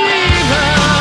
believer